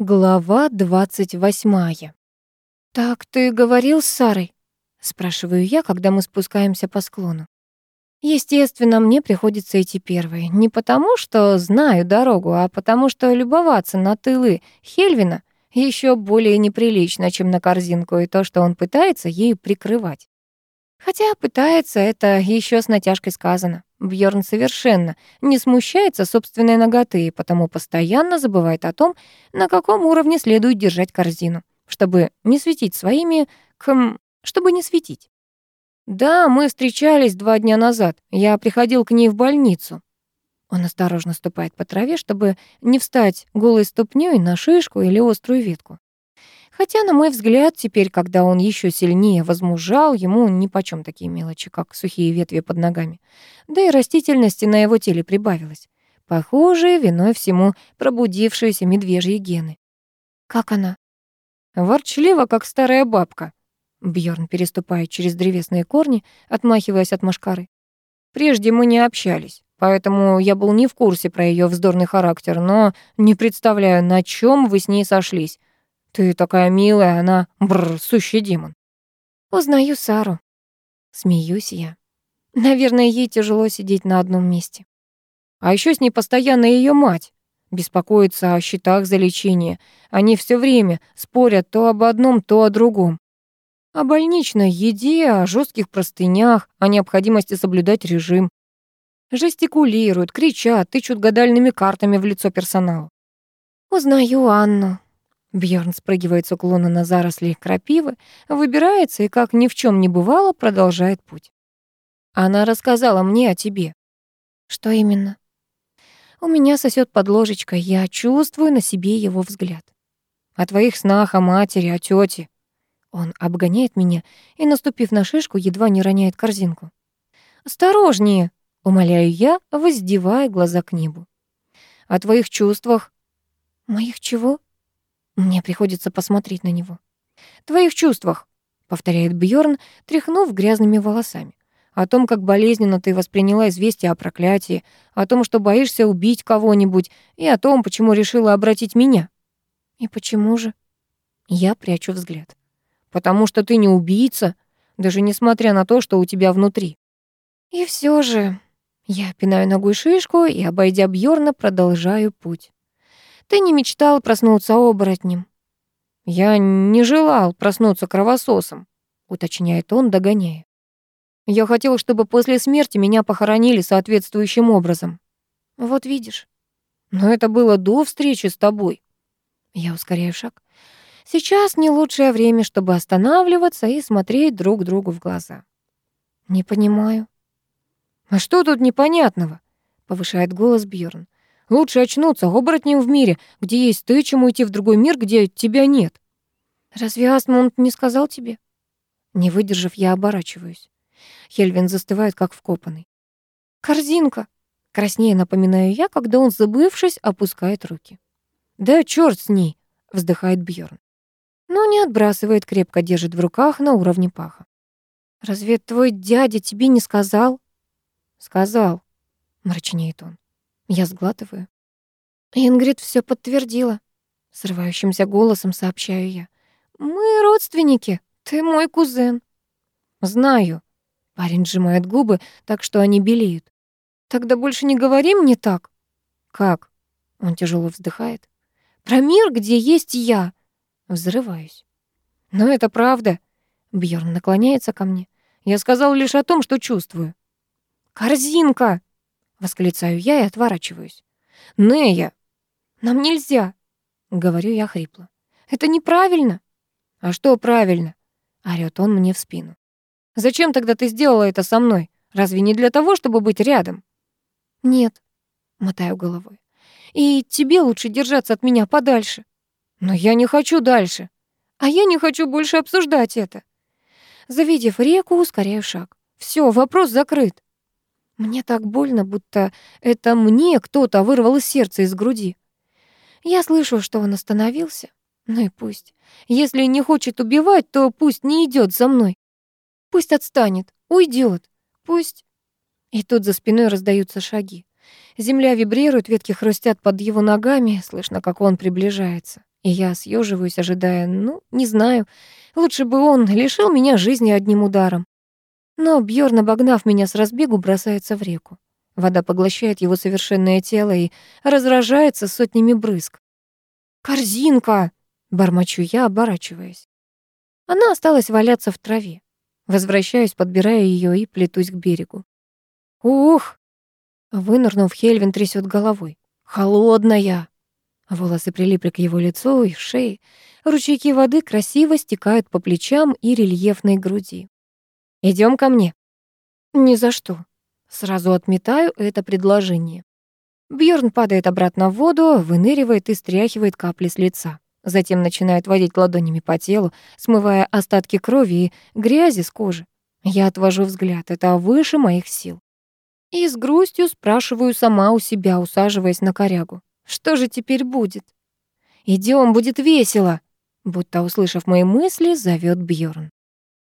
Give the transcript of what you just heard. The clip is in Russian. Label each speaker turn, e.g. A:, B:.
A: Глава двадцать восьмая. «Так ты говорил с Сарой?» — спрашиваю я, когда мы спускаемся по склону. Естественно, мне приходится идти первой. Не потому, что знаю дорогу, а потому, что любоваться на тылы Хельвина еще более неприлично, чем на корзинку и то, что он пытается ею прикрывать. Хотя пытается, это еще с натяжкой сказано. Бьорн совершенно не смущается собственной ноготы и потому постоянно забывает о том, на каком уровне следует держать корзину, чтобы не светить своими... Кхм, чтобы не светить. Да, мы встречались два дня назад. Я приходил к ней в больницу. Он осторожно ступает по траве, чтобы не встать голой ступнёй на шишку или острую ветку. Хотя, на мой взгляд, теперь, когда он еще сильнее возмужал, ему нипочем такие мелочи, как сухие ветви под ногами. Да и растительности на его теле прибавилось. Похоже, виной всему пробудившиеся медвежьи гены. «Как она?» «Ворчливо, как старая бабка». Бьорн переступает через древесные корни, отмахиваясь от машкары. «Прежде мы не общались, поэтому я был не в курсе про ее вздорный характер, но не представляю, на чем вы с ней сошлись. Ты такая милая, она, бррр, сущий демон. Узнаю Сару. Смеюсь я. Наверное, ей тяжело сидеть на одном месте. А еще с ней постоянно ее мать. Беспокоится о счетах за лечение. Они все время спорят то об одном, то о другом. О больничной еде, о жестких простынях, о необходимости соблюдать режим. Жестикулируют, кричат, тычут гадальными картами в лицо персоналу. Узнаю Анну. Бьорн спрыгивает с уклона на заросли крапивы, выбирается и, как ни в чем не бывало, продолжает путь. Она рассказала мне о тебе. Что именно? У меня сосет под ложечкой, я чувствую на себе его взгляд. О твоих снах, о матери, о тете. Он обгоняет меня и, наступив на шишку, едва не роняет корзинку. «Осторожнее!» — умоляю я, воздевая глаза к небу. «О твоих чувствах». «Моих чего?» Мне приходится посмотреть на него. «Твоих чувствах», — повторяет Бьорн, тряхнув грязными волосами. «О том, как болезненно ты восприняла известие о проклятии, о том, что боишься убить кого-нибудь, и о том, почему решила обратить меня». «И почему же?» Я прячу взгляд. «Потому что ты не убийца, даже несмотря на то, что у тебя внутри». И все же я пинаю ногой шишку и, обойдя Бьорна, продолжаю путь. Ты не мечтал проснуться оборотнем. Я не желал проснуться кровососом, уточняет он, догоняя. Я хотел, чтобы после смерти меня похоронили соответствующим образом. Вот видишь. Но это было до встречи с тобой. Я ускоряю шаг. Сейчас не лучшее время, чтобы останавливаться и смотреть друг другу в глаза. Не понимаю. А что тут непонятного? повышает голос Бьорн. Лучше очнуться оборотнем в мире, где есть ты, чем уйти в другой мир, где тебя нет. Разве Асмунд не сказал тебе? Не выдержав, я оборачиваюсь. Хельвин застывает, как вкопанный. «Корзинка!» — краснее напоминаю я, когда он, забывшись, опускает руки. «Да черт с ней!» — вздыхает Бьорн. Но не отбрасывает, крепко держит в руках на уровне паха. «Разве твой дядя тебе не сказал?» «Сказал», — мрачнеет он. Я сглатываю. Ингрид все подтвердила. Срывающимся голосом сообщаю я. Мы родственники. Ты мой кузен. Знаю. Парень сжимает губы, так что они белеют. Тогда больше не говори мне так. Как? Он тяжело вздыхает. Про мир, где есть я. Взрываюсь. Но это правда. Бьорн наклоняется ко мне. Я сказал лишь о том, что чувствую. Корзинка! Восклицаю я и отворачиваюсь. «Нея, нам нельзя!» Говорю я хрипло. «Это неправильно!» «А что правильно?» Орёт он мне в спину. «Зачем тогда ты сделала это со мной? Разве не для того, чтобы быть рядом?» «Нет», — мотаю головой. «И тебе лучше держаться от меня подальше». «Но я не хочу дальше». «А я не хочу больше обсуждать это». Завидев реку, ускоряю шаг. Все, вопрос закрыт. Мне так больно, будто это мне кто-то вырвал сердце из груди. Я слышу, что он остановился. Ну и пусть. Если не хочет убивать, то пусть не идет за мной. Пусть отстанет, уйдет. Пусть... И тут за спиной раздаются шаги. Земля вибрирует, ветки хрустят под его ногами, слышно, как он приближается. И я съеживаюсь, ожидая, ну, не знаю, лучше бы он лишил меня жизни одним ударом. Но Бьорн, обогнав меня с разбегу, бросается в реку. Вода поглощает его совершенное тело и разражается сотнями брызг. «Корзинка!» — бормочу я, оборачиваясь. Она осталась валяться в траве. Возвращаюсь, подбирая ее и плетусь к берегу. «Ух!» Вынырнув, Хельвин трясет головой. «Холодная!» Волосы прилипли к его лицу и шее. Ручейки воды красиво стекают по плечам и рельефной груди. Идем ко мне». «Ни за что». Сразу отметаю это предложение. Бьорн падает обратно в воду, выныривает и стряхивает капли с лица. Затем начинает водить ладонями по телу, смывая остатки крови и грязи с кожи. Я отвожу взгляд, это выше моих сил. И с грустью спрашиваю сама у себя, усаживаясь на корягу. Что же теперь будет? Идем, будет весело, будто услышав мои мысли, зовет Бьорн.